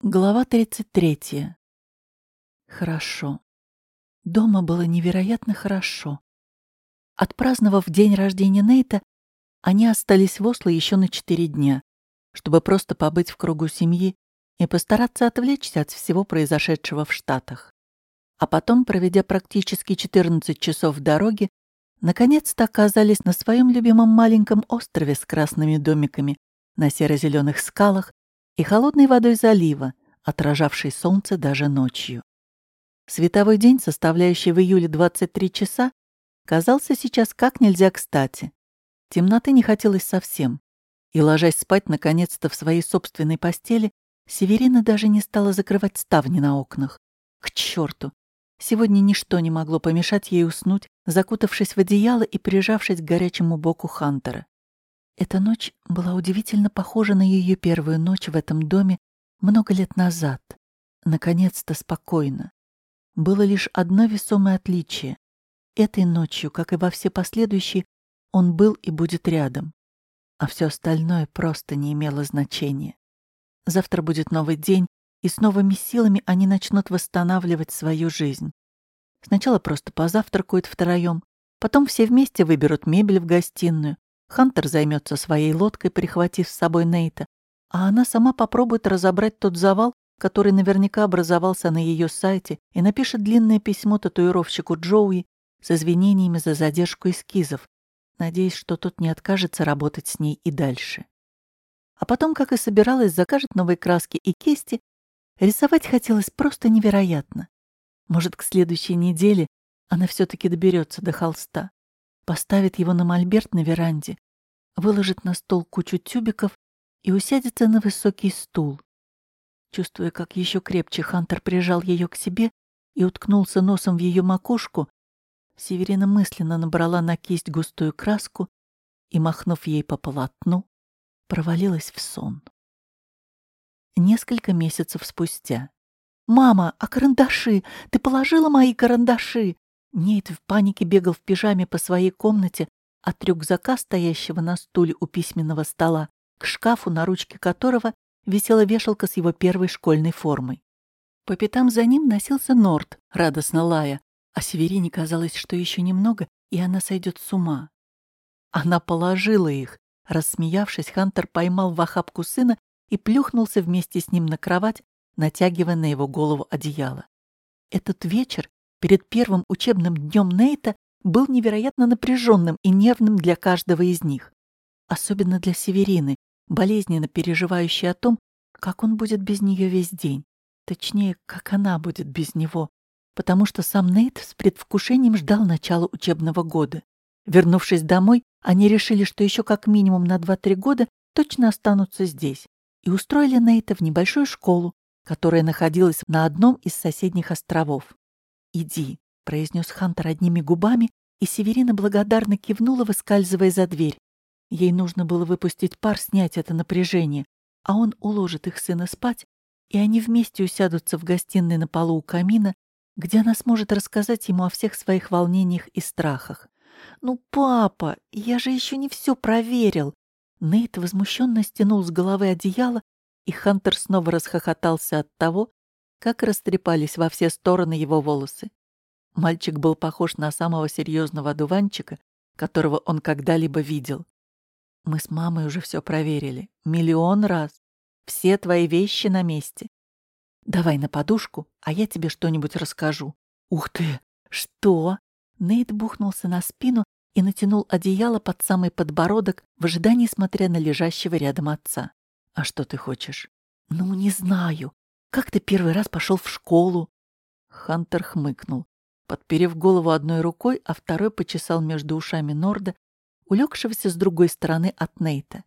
Глава 33. Хорошо. Дома было невероятно хорошо. Отпраздновав день рождения Нейта, они остались в Осло еще на четыре дня, чтобы просто побыть в кругу семьи и постараться отвлечься от всего произошедшего в Штатах. А потом, проведя практически 14 часов в дороге, наконец-то оказались на своем любимом маленьком острове с красными домиками на серо-зеленых скалах и холодной водой залива, отражавшей солнце даже ночью. Световой день, составляющий в июле 23 часа, казался сейчас как нельзя кстати. Темноты не хотелось совсем. И, ложась спать наконец-то в своей собственной постели, Северина даже не стала закрывать ставни на окнах. К черту! Сегодня ничто не могло помешать ей уснуть, закутавшись в одеяло и прижавшись к горячему боку Хантера. Эта ночь была удивительно похожа на ее первую ночь в этом доме много лет назад. Наконец-то спокойно. Было лишь одно весомое отличие. Этой ночью, как и во все последующие, он был и будет рядом. А все остальное просто не имело значения. Завтра будет новый день, и с новыми силами они начнут восстанавливать свою жизнь. Сначала просто позавтракают втроем, потом все вместе выберут мебель в гостиную, Хантер займется своей лодкой, прихватив с собой Нейта, а она сама попробует разобрать тот завал, который наверняка образовался на ее сайте, и напишет длинное письмо татуировщику Джоуи с извинениями за задержку эскизов, надеясь, что тот не откажется работать с ней и дальше. А потом, как и собиралась, закажет новые краски и кисти. Рисовать хотелось просто невероятно. Может, к следующей неделе она все-таки доберется до холста поставит его на мольберт на веранде, выложит на стол кучу тюбиков и усядется на высокий стул. Чувствуя, как еще крепче Хантер прижал ее к себе и уткнулся носом в ее макушку, Северина мысленно набрала на кисть густую краску и, махнув ей по полотну, провалилась в сон. Несколько месяцев спустя. «Мама, а карандаши? Ты положила мои карандаши?» Нейт в панике бегал в пижаме по своей комнате от рюкзака, стоящего на стуле у письменного стола, к шкафу, на ручке которого висела вешалка с его первой школьной формой. По пятам за ним носился Норт, радостно лая, а Северине казалось, что еще немного, и она сойдет с ума. Она положила их. Рассмеявшись, Хантер поймал в охапку сына и плюхнулся вместе с ним на кровать, натягивая на его голову одеяло. Этот вечер перед первым учебным днем Нейта был невероятно напряженным и нервным для каждого из них. Особенно для Северины, болезненно переживающей о том, как он будет без нее весь день. Точнее, как она будет без него. Потому что сам Нейт с предвкушением ждал начала учебного года. Вернувшись домой, они решили, что еще как минимум на 2-3 года точно останутся здесь, и устроили Нейта в небольшую школу, которая находилась на одном из соседних островов. «Иди», — произнес Хантер одними губами, и Северина благодарно кивнула, выскальзывая за дверь. Ей нужно было выпустить пар, снять это напряжение, а он уложит их сына спать, и они вместе усядутся в гостиной на полу у камина, где она сможет рассказать ему о всех своих волнениях и страхах. «Ну, папа, я же еще не все проверил!» Нейт возмущенно стянул с головы одеяло, и Хантер снова расхохотался от того, как растрепались во все стороны его волосы. Мальчик был похож на самого серьезного одуванчика, которого он когда-либо видел. Мы с мамой уже все проверили. Миллион раз. Все твои вещи на месте. Давай на подушку, а я тебе что-нибудь расскажу. Ух ты! Что? Нейт бухнулся на спину и натянул одеяло под самый подбородок в ожидании, смотря на лежащего рядом отца. А что ты хочешь? Ну, не знаю. Как ты первый раз пошел в школу?» Хантер хмыкнул, подперев голову одной рукой, а второй почесал между ушами Норда, улегшегося с другой стороны от Нейта.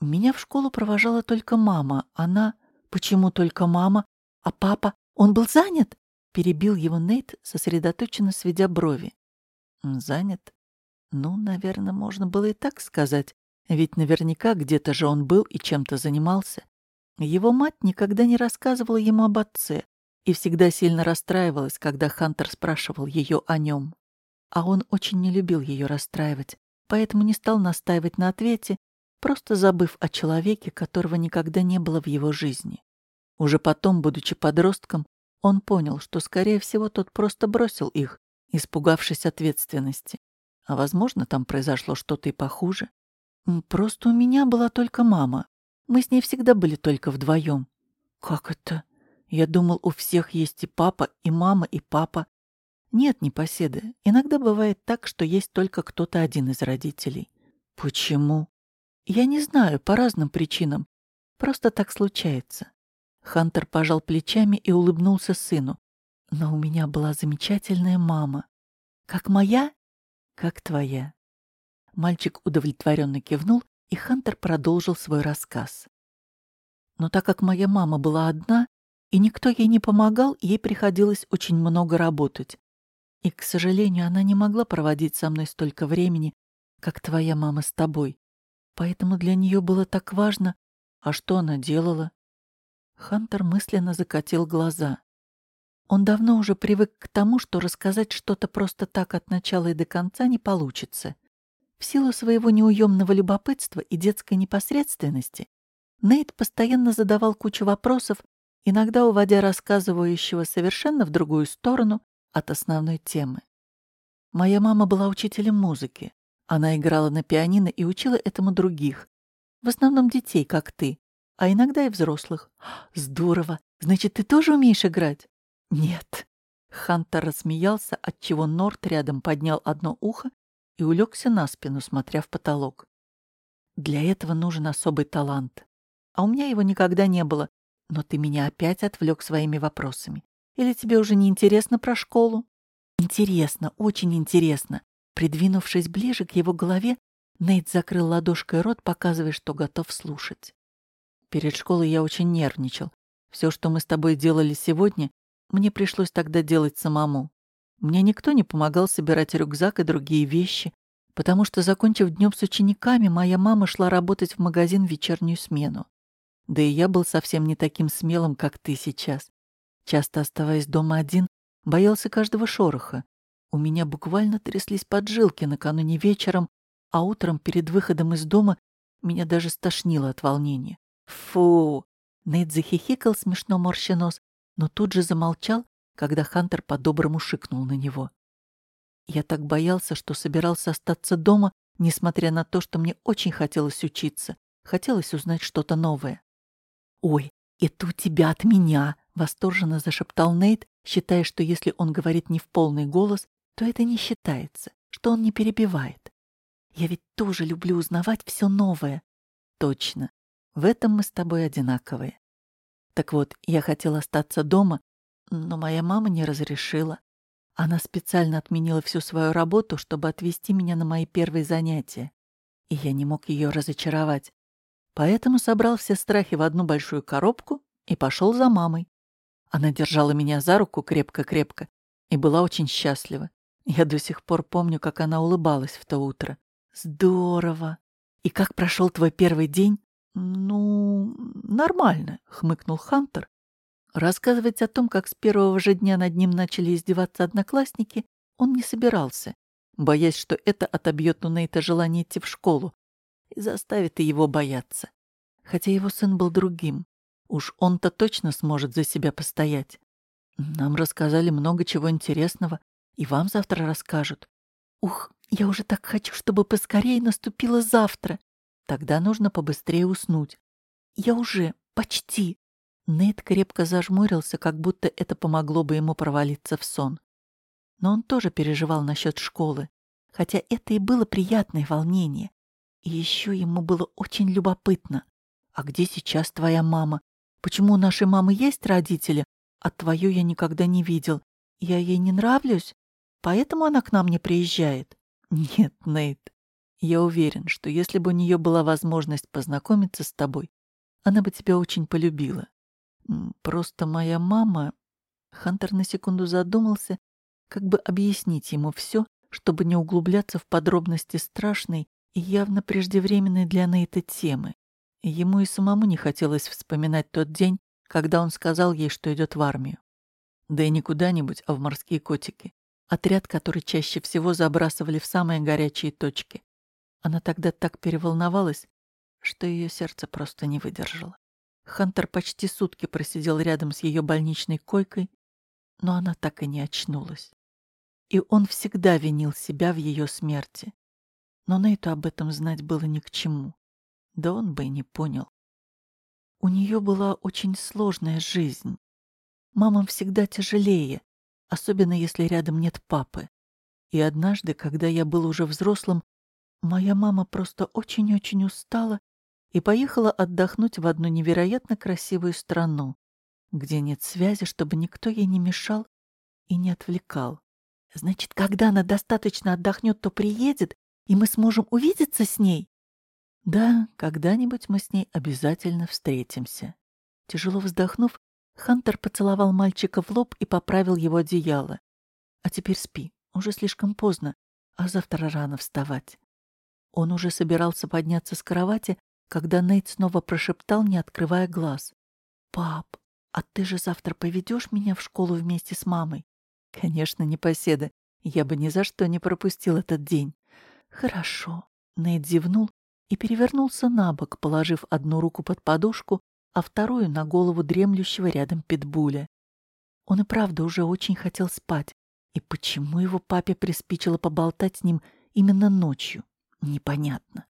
«Меня в школу провожала только мама. Она... Почему только мама? А папа? Он был занят?» Перебил его Нейт, сосредоточенно сведя брови. «Занят? Ну, наверное, можно было и так сказать, ведь наверняка где-то же он был и чем-то занимался. Его мать никогда не рассказывала ему об отце и всегда сильно расстраивалась, когда Хантер спрашивал ее о нем. А он очень не любил ее расстраивать, поэтому не стал настаивать на ответе, просто забыв о человеке, которого никогда не было в его жизни. Уже потом, будучи подростком, он понял, что, скорее всего, тот просто бросил их, испугавшись ответственности. А, возможно, там произошло что-то и похуже. Просто у меня была только мама. Мы с ней всегда были только вдвоем. Как это? Я думал, у всех есть и папа, и мама, и папа. Нет, непоседы. Иногда бывает так, что есть только кто-то один из родителей. Почему? Я не знаю, по разным причинам. Просто так случается. Хантер пожал плечами и улыбнулся сыну. Но у меня была замечательная мама. Как моя, как твоя. Мальчик удовлетворенно кивнул, и Хантер продолжил свой рассказ. Но так как моя мама была одна, и никто ей не помогал, ей приходилось очень много работать. И, к сожалению, она не могла проводить со мной столько времени, как твоя мама с тобой. Поэтому для нее было так важно, а что она делала? Хантер мысленно закатил глаза. Он давно уже привык к тому, что рассказать что-то просто так от начала и до конца не получится. В силу своего неуемного любопытства и детской непосредственности Нейт постоянно задавал кучу вопросов, иногда уводя рассказывающего совершенно в другую сторону от основной темы. Моя мама была учителем музыки. Она играла на пианино и учила этому других. В основном детей, как ты, а иногда и взрослых. Здорово! Значит, ты тоже умеешь играть? Нет. Хантер рассмеялся, отчего Норт рядом поднял одно ухо и улегся на спину, смотря в потолок. Для этого нужен особый талант. А у меня его никогда не было. Но ты меня опять отвлек своими вопросами. Или тебе уже не интересно про школу? Интересно, очень интересно. Придвинувшись ближе к его голове, Нейт закрыл ладошкой рот, показывая, что готов слушать. Перед школой я очень нервничал. Все, что мы с тобой делали сегодня, мне пришлось тогда делать самому. Мне никто не помогал собирать рюкзак и другие вещи, потому что, закончив днем с учениками, моя мама шла работать в магазин в вечернюю смену. Да и я был совсем не таким смелым, как ты сейчас. Часто оставаясь дома один, боялся каждого шороха. У меня буквально тряслись поджилки накануне вечером, а утром перед выходом из дома меня даже стошнило от волнения. Фу! Нейт захихикал, смешно морща нос, но тут же замолчал, когда Хантер по-доброму шикнул на него. Я так боялся, что собирался остаться дома, несмотря на то, что мне очень хотелось учиться, хотелось узнать что-то новое. «Ой, это у тебя от меня!» — восторженно зашептал Нейт, считая, что если он говорит не в полный голос, то это не считается, что он не перебивает. «Я ведь тоже люблю узнавать все новое». «Точно. В этом мы с тобой одинаковые». Так вот, я хотел остаться дома, но моя мама не разрешила. Она специально отменила всю свою работу, чтобы отвезти меня на мои первые занятия. И я не мог ее разочаровать. Поэтому собрал все страхи в одну большую коробку и пошел за мамой. Она держала меня за руку крепко-крепко и была очень счастлива. Я до сих пор помню, как она улыбалась в то утро. Здорово. И как прошел твой первый день? Ну, нормально, хмыкнул Хантер. Рассказывать о том, как с первого же дня над ним начали издеваться одноклассники, он не собирался, боясь, что это отобьет у Нейта желание идти в школу и заставит и его бояться. Хотя его сын был другим. Уж он-то точно сможет за себя постоять. Нам рассказали много чего интересного, и вам завтра расскажут. Ух, я уже так хочу, чтобы поскорее наступило завтра. Тогда нужно побыстрее уснуть. Я уже, почти. Нейт крепко зажмурился, как будто это помогло бы ему провалиться в сон. Но он тоже переживал насчет школы, хотя это и было приятное волнение. И еще ему было очень любопытно. А где сейчас твоя мама? Почему у нашей мамы есть родители, а твою я никогда не видел? Я ей не нравлюсь? Поэтому она к нам не приезжает? Нет, Нейт. Я уверен, что если бы у нее была возможность познакомиться с тобой, она бы тебя очень полюбила. Просто моя мама... Хантер на секунду задумался, как бы объяснить ему все, чтобы не углубляться в подробности страшной и явно преждевременной для Нейта темы. Ему и самому не хотелось вспоминать тот день, когда он сказал ей, что идет в армию. Да и не куда-нибудь, а в морские котики. Отряд, который чаще всего забрасывали в самые горячие точки. Она тогда так переволновалась, что ее сердце просто не выдержало. Хантер почти сутки просидел рядом с ее больничной койкой, но она так и не очнулась. И он всегда винил себя в ее смерти. Но Нейту об этом знать было ни к чему. Да он бы и не понял. У нее была очень сложная жизнь. Мамам всегда тяжелее, особенно если рядом нет папы. И однажды, когда я был уже взрослым, моя мама просто очень-очень устала и поехала отдохнуть в одну невероятно красивую страну, где нет связи, чтобы никто ей не мешал и не отвлекал. Значит, когда она достаточно отдохнет, то приедет, и мы сможем увидеться с ней? Да, когда-нибудь мы с ней обязательно встретимся. Тяжело вздохнув, Хантер поцеловал мальчика в лоб и поправил его одеяло. А теперь спи, уже слишком поздно, а завтра рано вставать. Он уже собирался подняться с кровати, когда Нейт снова прошептал, не открывая глаз. «Пап, а ты же завтра поведешь меня в школу вместе с мамой?» «Конечно, не поседа. Я бы ни за что не пропустил этот день». «Хорошо». Нейт зевнул и перевернулся на бок, положив одну руку под подушку, а вторую на голову дремлющего рядом питбуля. Он и правда уже очень хотел спать. И почему его папе приспичило поболтать с ним именно ночью, непонятно.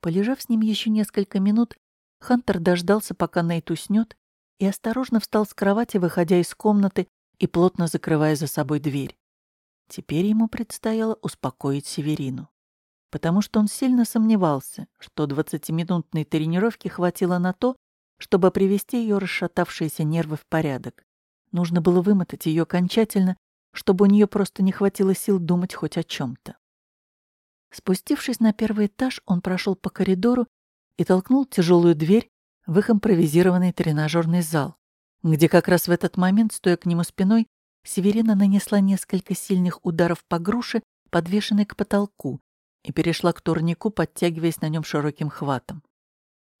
Полежав с ним еще несколько минут, Хантер дождался, пока Нейт уснет, и осторожно встал с кровати, выходя из комнаты и плотно закрывая за собой дверь. Теперь ему предстояло успокоить Северину потому что он сильно сомневался, что двадцатиминутной тренировки хватило на то, чтобы привести ее расшатавшиеся нервы в порядок. Нужно было вымотать ее окончательно, чтобы у нее просто не хватило сил думать хоть о чем-то. Спустившись на первый этаж, он прошел по коридору и толкнул тяжелую дверь в их импровизированный тренажерный зал, где как раз в этот момент, стоя к нему спиной, Северина нанесла несколько сильных ударов по груше, подвешенной к потолку, и перешла к турнику, подтягиваясь на нем широким хватом.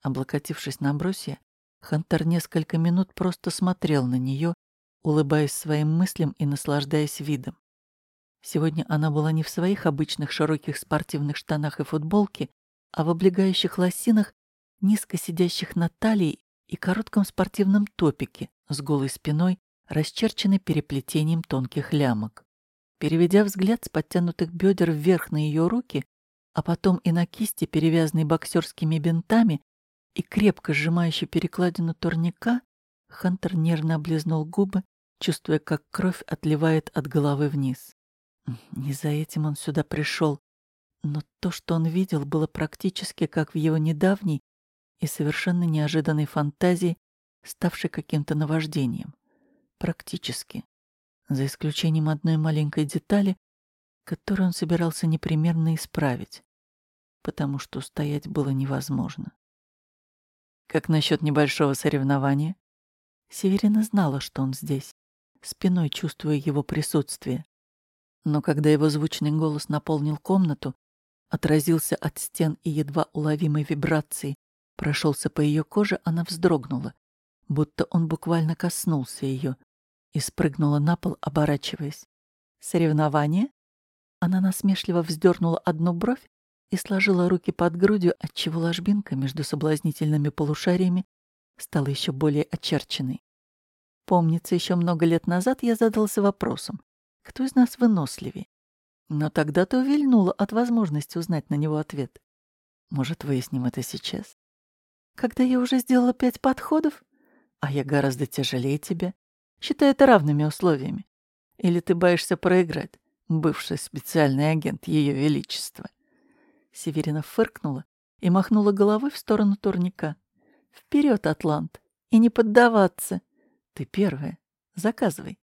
Облокотившись на брусья, Хантер несколько минут просто смотрел на нее, улыбаясь своим мыслям и наслаждаясь видом. Сегодня она была не в своих обычных широких спортивных штанах и футболке, а в облегающих лосинах, низко сидящих на талии и коротком спортивном топике с голой спиной, расчерченной переплетением тонких лямок. Переведя взгляд с подтянутых бедер вверх на ее руки, а потом и на кисти, перевязанной боксерскими бинтами и крепко сжимающей перекладину турника, Хантер нервно облизнул губы, чувствуя, как кровь отливает от головы вниз. Не за этим он сюда пришел, но то, что он видел, было практически как в его недавней и совершенно неожиданной фантазии, ставшей каким-то наваждением. Практически. За исключением одной маленькой детали, которую он собирался непременно исправить потому что стоять было невозможно. Как насчет небольшого соревнования? Северина знала, что он здесь, спиной чувствуя его присутствие. Но когда его звучный голос наполнил комнату, отразился от стен и едва уловимой вибрации, прошелся по ее коже, она вздрогнула, будто он буквально коснулся ее, и спрыгнула на пол, оборачиваясь. «Соревнование?» Она насмешливо вздернула одну бровь и сложила руки под грудью, отчего ложбинка между соблазнительными полушариями стала еще более очерченной. Помнится, еще много лет назад я задался вопросом, кто из нас выносливее. Но тогда-то увильнула от возможности узнать на него ответ. Может, выясним это сейчас? Когда я уже сделала пять подходов, а я гораздо тяжелее тебя, считай это равными условиями. Или ты боишься проиграть, бывший специальный агент Ее Величества? Северина фыркнула и махнула головой в сторону турника. «Вперед, Атлант! И не поддаваться! Ты первая. Заказывай.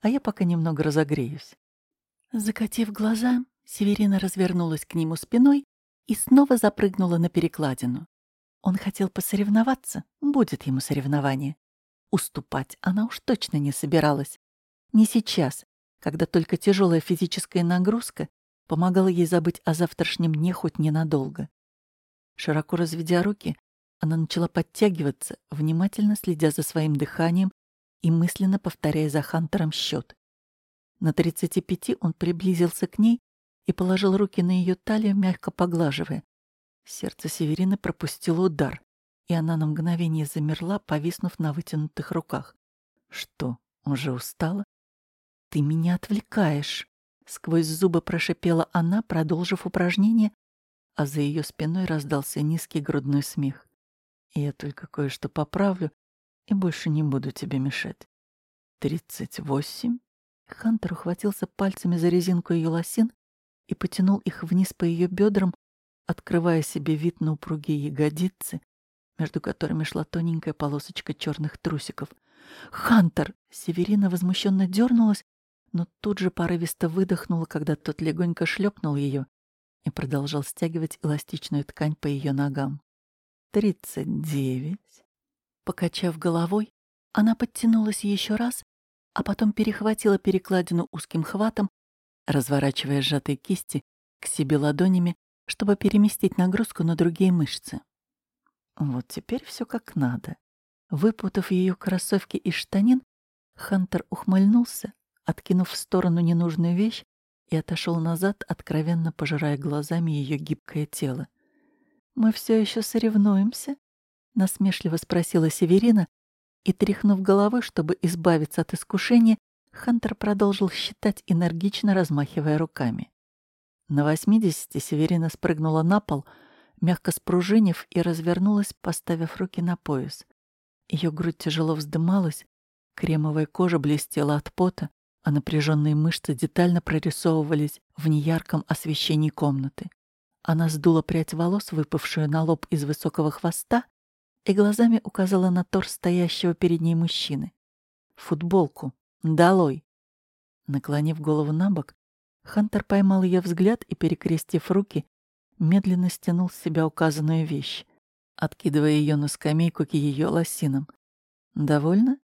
А я пока немного разогреюсь». Закатив глаза, Северина развернулась к нему спиной и снова запрыгнула на перекладину. Он хотел посоревноваться, будет ему соревнование. Уступать она уж точно не собиралась. Не сейчас, когда только тяжелая физическая нагрузка помогала ей забыть о завтрашнем дне хоть ненадолго. Широко разведя руки, она начала подтягиваться, внимательно следя за своим дыханием и мысленно повторяя за Хантером счет. На 35 он приблизился к ней и положил руки на ее талию, мягко поглаживая. Сердце Северины пропустило удар, и она на мгновение замерла, повиснув на вытянутых руках. «Что, уже устала?» «Ты меня отвлекаешь!» Сквозь зубы прошипела она, продолжив упражнение, а за ее спиной раздался низкий грудной смех. «Я только кое-что поправлю и больше не буду тебе мешать». «Тридцать восемь?» Хантер ухватился пальцами за резинку ее лосин и потянул их вниз по ее бедрам, открывая себе вид на упругие ягодицы, между которыми шла тоненькая полосочка черных трусиков. «Хантер!» Северина возмущенно дернулась, но тут же порывисто выдохнула, когда тот легонько шлепнул ее и продолжал стягивать эластичную ткань по ее ногам. «Тридцать девять». Покачав головой, она подтянулась еще раз, а потом перехватила перекладину узким хватом, разворачивая сжатые кисти к себе ладонями, чтобы переместить нагрузку на другие мышцы. Вот теперь все как надо. Выпутав ее кроссовки из штанин, Хантер ухмыльнулся, откинув в сторону ненужную вещь, и отошел назад, откровенно пожирая глазами ее гибкое тело. «Мы все еще соревнуемся?» — насмешливо спросила Северина, и, тряхнув головой, чтобы избавиться от искушения, Хантер продолжил считать, энергично размахивая руками. На восьмидесяти Северина спрыгнула на пол, мягко спружинив и развернулась, поставив руки на пояс. Ее грудь тяжело вздымалась, кремовая кожа блестела от пота, а напряженные мышцы детально прорисовывались в неярком освещении комнаты. Она сдула прядь волос, выпавшую на лоб из высокого хвоста, и глазами указала на торс стоящего перед ней мужчины. «Футболку! Долой!» Наклонив голову на бок, Хантер поймал ее взгляд и, перекрестив руки, медленно стянул с себя указанную вещь, откидывая ее на скамейку к ее лосинам. «Довольно?»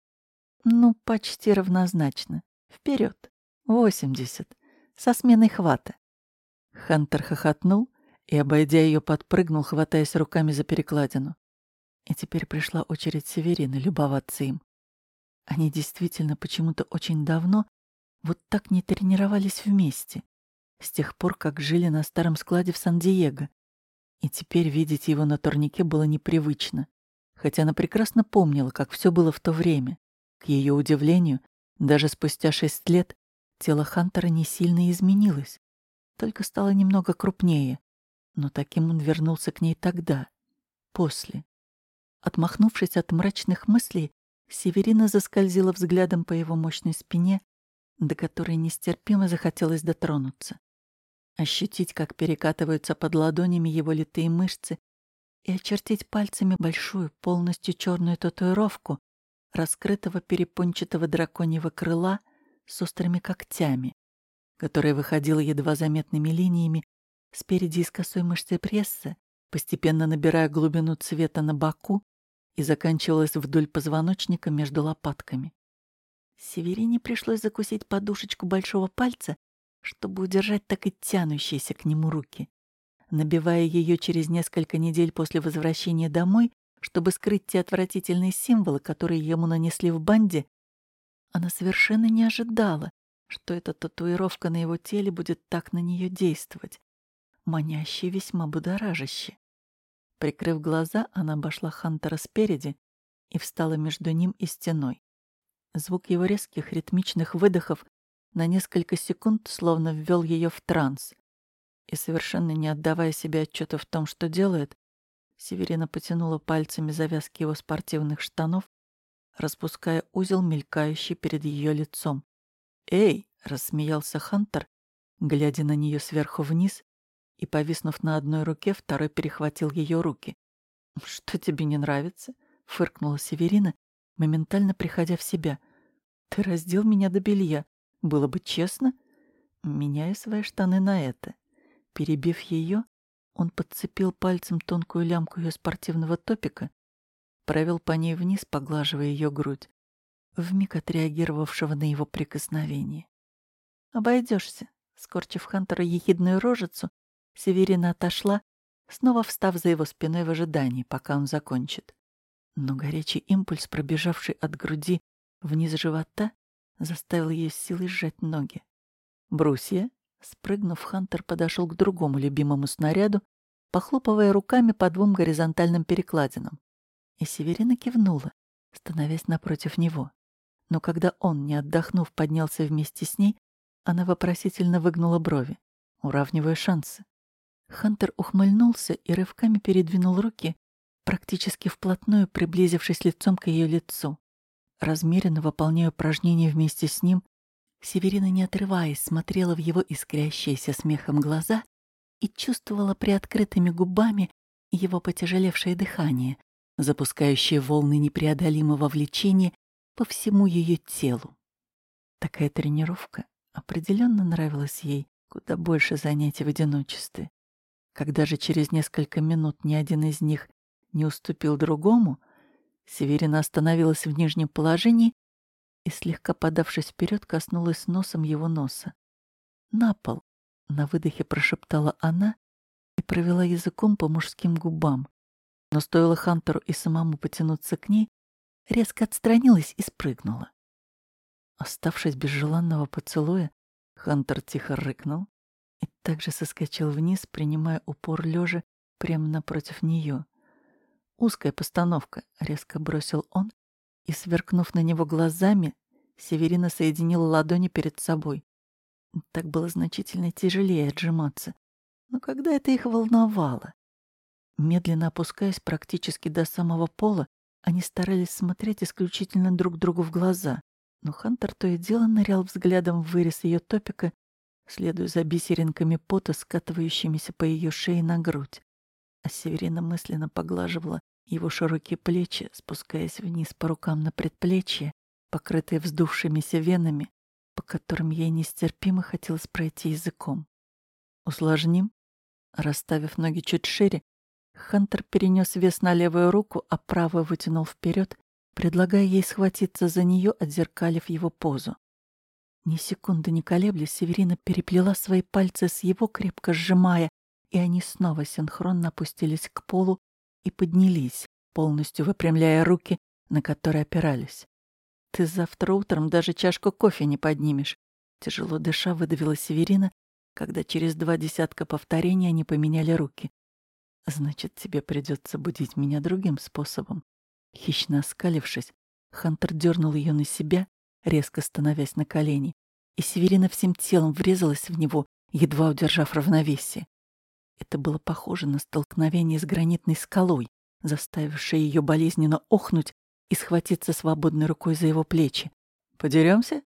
«Ну, почти равнозначно. Вперед. Восемьдесят. Со сменой хвата. Хантер хохотнул и, обойдя ее, подпрыгнул, хватаясь руками за перекладину. И теперь пришла очередь Северины любоваться им. Они действительно почему-то очень давно вот так не тренировались вместе, с тех пор, как жили на старом складе в Сан-Диего. И теперь видеть его на турнике было непривычно, хотя она прекрасно помнила, как все было в то время. К ее удивлению, даже спустя шесть лет тело Хантера не сильно изменилось, только стало немного крупнее, но таким он вернулся к ней тогда, после. Отмахнувшись от мрачных мыслей, Северина заскользила взглядом по его мощной спине, до которой нестерпимо захотелось дотронуться. Ощутить, как перекатываются под ладонями его литые мышцы, и очертить пальцами большую, полностью черную татуировку, раскрытого перепончатого драконьего крыла с острыми когтями, которое выходило едва заметными линиями спереди из косой мышцы пресса, постепенно набирая глубину цвета на боку и заканчивалось вдоль позвоночника между лопатками. Северине пришлось закусить подушечку большого пальца, чтобы удержать так и тянущиеся к нему руки. Набивая ее через несколько недель после возвращения домой, чтобы скрыть те отвратительные символы, которые ему нанесли в банде, она совершенно не ожидала, что эта татуировка на его теле будет так на нее действовать. Маняще весьма будоражаще. Прикрыв глаза, она обошла Хантера спереди и встала между ним и стеной. Звук его резких ритмичных выдохов на несколько секунд словно ввел ее в транс. И совершенно не отдавая себе отчета в том, что делает, Северина потянула пальцами завязки его спортивных штанов, распуская узел, мелькающий перед ее лицом. «Эй!» — рассмеялся Хантер, глядя на нее сверху вниз, и, повиснув на одной руке, второй перехватил ее руки. «Что тебе не нравится?» — фыркнула Северина, моментально приходя в себя. «Ты раздел меня до белья. Было бы честно?» Меняя свои штаны на это. Перебив ее, он подцепил пальцем тонкую лямку ее спортивного топика, провел по ней вниз, поглаживая ее грудь, вмиг отреагировавшего на его прикосновение. «Обойдешься», — скорчив Хантера ехидную рожицу, Северина отошла, снова встав за его спиной в ожидании, пока он закончит. Но горячий импульс, пробежавший от груди вниз живота, заставил ее силой сжать ноги. «Брусья?» Спрыгнув, Хантер подошел к другому любимому снаряду, похлопывая руками по двум горизонтальным перекладинам. И Северина кивнула, становясь напротив него. Но когда он, не отдохнув, поднялся вместе с ней, она вопросительно выгнула брови, уравнивая шансы. Хантер ухмыльнулся и рывками передвинул руки, практически вплотную приблизившись лицом к ее лицу. Размеренно выполняя упражнения вместе с ним, Северина, не отрываясь, смотрела в его искрящиеся смехом глаза и чувствовала приоткрытыми губами его потяжелевшее дыхание, запускающее волны непреодолимого влечения по всему ее телу. Такая тренировка определенно нравилась ей куда больше занятий в одиночестве. Когда же через несколько минут ни один из них не уступил другому, Северина остановилась в нижнем положении и, слегка подавшись вперед, коснулась носом его носа. «На пол!» — на выдохе прошептала она и провела языком по мужским губам. Но стоило Хантеру и самому потянуться к ней, резко отстранилась и спрыгнула. Оставшись без желанного поцелуя, Хантер тихо рыкнул и также соскочил вниз, принимая упор лежа прямо напротив нее. «Узкая постановка», — резко бросил он, и, сверкнув на него глазами, Северина соединила ладони перед собой. Так было значительно тяжелее отжиматься. Но когда это их волновало? Медленно опускаясь практически до самого пола, они старались смотреть исключительно друг другу в глаза. Но Хантер то и дело нырял взглядом в вырез ее топика, следуя за бисеринками пота, скатывающимися по ее шее на грудь. А Северина мысленно поглаживала его широкие плечи, спускаясь вниз по рукам на предплечье, покрытые вздувшимися венами, по которым ей нестерпимо хотелось пройти языком. Усложним? Расставив ноги чуть шире, Хантер перенес вес на левую руку, а правую вытянул вперед, предлагая ей схватиться за нее, отзеркалив его позу. Ни секунды не колеблясь, Северина переплела свои пальцы с его, крепко сжимая, и они снова синхронно опустились к полу и поднялись, полностью выпрямляя руки, на которые опирались. «Ты завтра утром даже чашку кофе не поднимешь», — тяжело дыша выдавила Северина, когда через два десятка повторений они поменяли руки. «Значит, тебе придется будить меня другим способом». Хищно оскалившись, Хантер дернул ее на себя, резко становясь на колени, и Северина всем телом врезалась в него, едва удержав равновесие. Это было похоже на столкновение с гранитной скалой, заставившее ее болезненно охнуть и схватиться свободной рукой за его плечи. «Подеремся?»